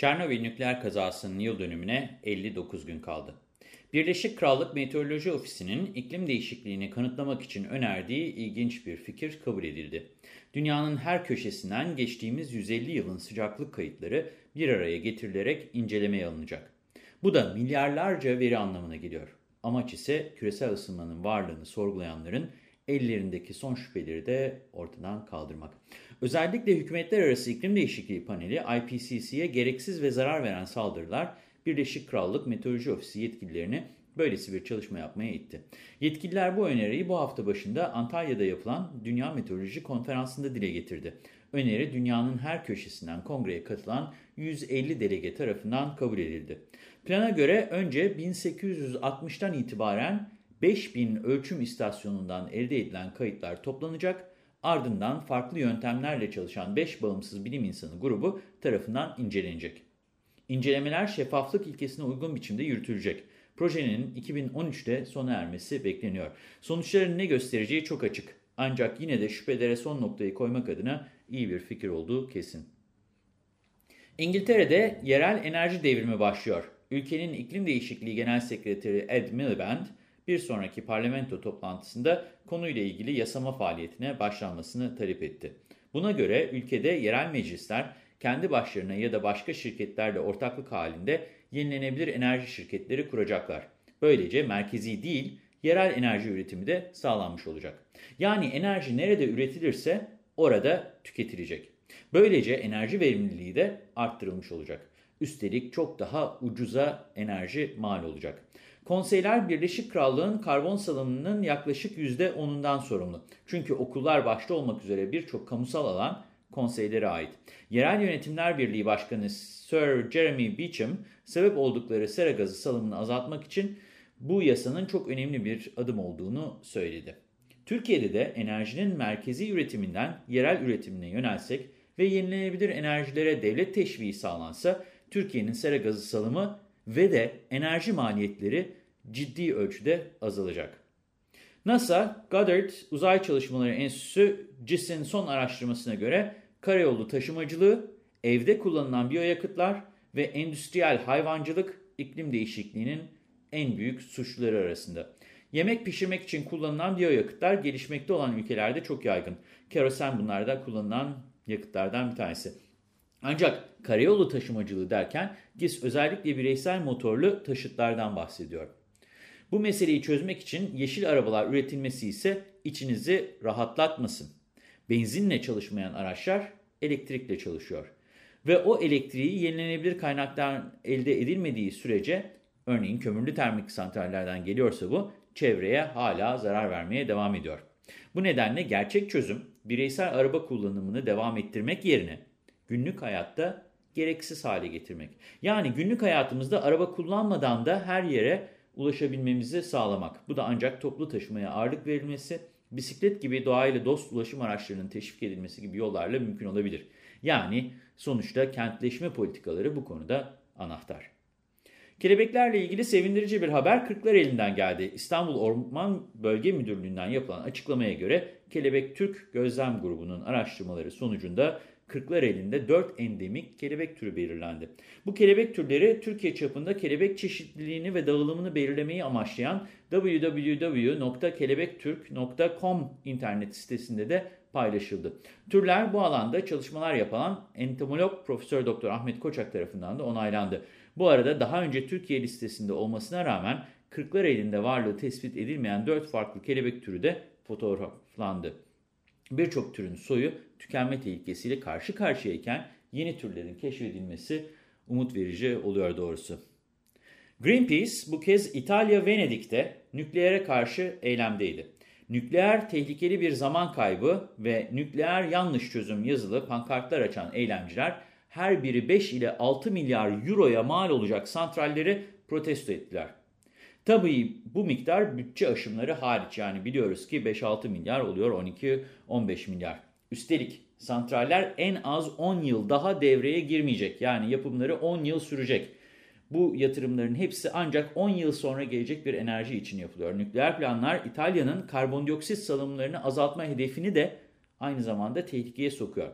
Çernobil nükleer kazasının yıl dönümüne 59 gün kaldı. Birleşik Krallık Meteoroloji Ofisi'nin iklim değişikliğini kanıtlamak için önerdiği ilginç bir fikir kabul edildi. Dünyanın her köşesinden geçtiğimiz 150 yılın sıcaklık kayıtları bir araya getirilerek incelemeye alınacak. Bu da milyarlarca veri anlamına geliyor. Amaç ise küresel ısınmanın varlığını sorgulayanların ellerindeki son şüpheleri de ortadan kaldırmak. Özellikle Hükümetler Arası İklim Değişikliği Paneli IPCC'ye gereksiz ve zarar veren saldırılar Birleşik Krallık Meteoroloji Ofisi yetkililerini böylesi bir çalışma yapmaya itti. Yetkililer bu öneriyi bu hafta başında Antalya'da yapılan Dünya Meteoroloji Konferansı'nda dile getirdi. Öneri dünyanın her köşesinden kongreye katılan 150 delege tarafından kabul edildi. Plana göre önce 1860'tan itibaren 5000 ölçüm istasyonundan elde edilen kayıtlar toplanacak, ardından farklı yöntemlerle çalışan 5 bağımsız bilim insanı grubu tarafından incelenecek. İncelemeler şeffaflık ilkesine uygun biçimde yürütülecek. Projenin 2013'te sona ermesi bekleniyor. Sonuçların ne göstereceği çok açık. Ancak yine de şüphelere son noktayı koymak adına iyi bir fikir olduğu kesin. İngiltere'de yerel enerji devrimi başlıyor. Ülkenin iklim değişikliği genel sekreteri Ed Miliband, bir sonraki parlamento toplantısında konuyla ilgili yasama faaliyetine başlanmasını talep etti. Buna göre ülkede yerel meclisler kendi başlarına ya da başka şirketlerle ortaklık halinde yenilenebilir enerji şirketleri kuracaklar. Böylece merkezi değil, yerel enerji üretimi de sağlanmış olacak. Yani enerji nerede üretilirse orada tüketilecek. Böylece enerji verimliliği de arttırılmış olacak. Üstelik çok daha ucuza enerji mal olacak. Konseyler Birleşik Krallığın karbon salınımının yaklaşık %10'undan sorumlu. Çünkü okullar başta olmak üzere birçok kamusal alan konseylere ait. Yerel Yönetimler Birliği Başkanı Sir Jeremy Beecham, sebep oldukları sera gazı salımını azaltmak için bu yasanın çok önemli bir adım olduğunu söyledi. Türkiye'de de enerjinin merkezi üretiminden yerel üretimine yönelsek ve yenilenebilir enerjilere devlet teşviği sağlansa, Türkiye'nin sera gazı salımı ve de enerji maliyetleri ciddi ölçüde azalacak. NASA, Goddard Uzay Çalışmaları Enstitüsü CIS'in son araştırmasına göre karayolu taşımacılığı, evde kullanılan biyoyakıtlar ve endüstriyel hayvancılık iklim değişikliğinin en büyük suçluları arasında. Yemek pişirmek için kullanılan biyoyakıtlar gelişmekte olan ülkelerde çok yaygın. Kerosen bunlarda kullanılan yakıtlardan bir tanesi. Ancak karayolu taşımacılığı derken GİS özellikle bireysel motorlu taşıtlardan bahsediyor. Bu meseleyi çözmek için yeşil arabalar üretilmesi ise içinizi rahatlatmasın. Benzinle çalışmayan araçlar elektrikle çalışıyor. Ve o elektriği yenilenebilir kaynaktan elde edilmediği sürece, örneğin kömürlü termik santrallerden geliyorsa bu, çevreye hala zarar vermeye devam ediyor. Bu nedenle gerçek çözüm, bireysel araba kullanımını devam ettirmek yerine günlük hayatta gereksiz hale getirmek. Yani günlük hayatımızda araba kullanmadan da her yere ulaşabilmemizi sağlamak. Bu da ancak toplu taşımaya ağırlık verilmesi, bisiklet gibi doğayla dost ulaşım araçlarının teşvik edilmesi gibi yollarla mümkün olabilir. Yani sonuçta kentleşme politikaları bu konuda anahtar. Kelebeklerle ilgili sevindirici bir haber Kırklar elinden geldi. İstanbul Orman Bölge Müdürlüğü'nden yapılan açıklamaya göre Kelebek Türk Gözlem Grubu'nun araştırmaları sonucunda Kırklar elinde 4 endemik kelebek türü belirlendi. Bu kelebek türleri Türkiye çapında kelebek çeşitliliğini ve dağılımını belirlemeyi amaçlayan www.kelebekturk.com internet sitesinde de paylaşıldı. Türler bu alanda çalışmalar yapan entomolog Profesör Doktor Ahmet Koçak tarafından da onaylandı. Bu arada daha önce Türkiye listesinde olmasına rağmen Kırklar elinde varlığı tespit edilmeyen 4 farklı kelebek türü de fotoğraflandı. Birçok türün soyu tükenme tehlikesiyle karşı karşıyayken yeni türlerin keşfedilmesi umut verici oluyor doğrusu. Greenpeace bu kez İtalya Venedik'te nükleere karşı eylemdeydi. Nükleer tehlikeli bir zaman kaybı ve nükleer yanlış çözüm yazılı pankartlar açan eylemciler her biri 5 ile 6 milyar euroya mal olacak santralleri protesto ettiler. Tabii bu miktar bütçe aşımları hariç yani biliyoruz ki 5-6 milyar oluyor 12-15 milyar. Üstelik santraller en az 10 yıl daha devreye girmeyecek yani yapımları 10 yıl sürecek. Bu yatırımların hepsi ancak 10 yıl sonra gelecek bir enerji için yapılıyor. Nükleer planlar İtalya'nın karbondioksit salımlarını azaltma hedefini de aynı zamanda tehlikeye sokuyor.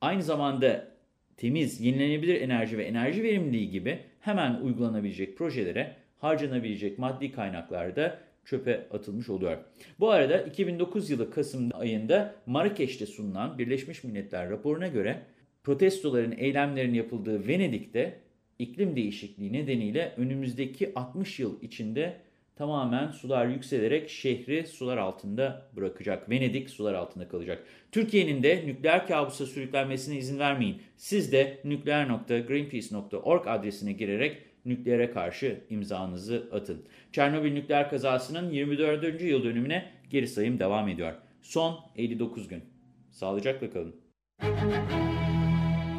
Aynı zamanda temiz, yenilenebilir enerji ve enerji verimliliği gibi hemen uygulanabilecek projelere harcanabilecek maddi kaynaklar da çöpe atılmış oluyor. Bu arada 2009 yılı Kasım ayında Marrakeş'te sunulan Birleşmiş Milletler raporuna göre protestoların, eylemlerin yapıldığı Venedik'te iklim değişikliği nedeniyle önümüzdeki 60 yıl içinde tamamen sular yükselerek şehri sular altında bırakacak. Venedik sular altında kalacak. Türkiye'nin de nükleer kabusa sürüklenmesine izin vermeyin. Siz de nükleer.greenpeace.org adresine girerek nükleere karşı imzanızı atın. Çernobil nükleer kazasının 24. yıl dönümüne geri sayım devam ediyor. Son 59 gün. Sağlıcakla kalın.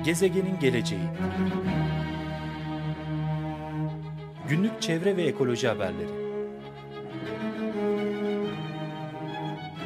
Gezegenin geleceği Günlük çevre ve ekoloji haberleri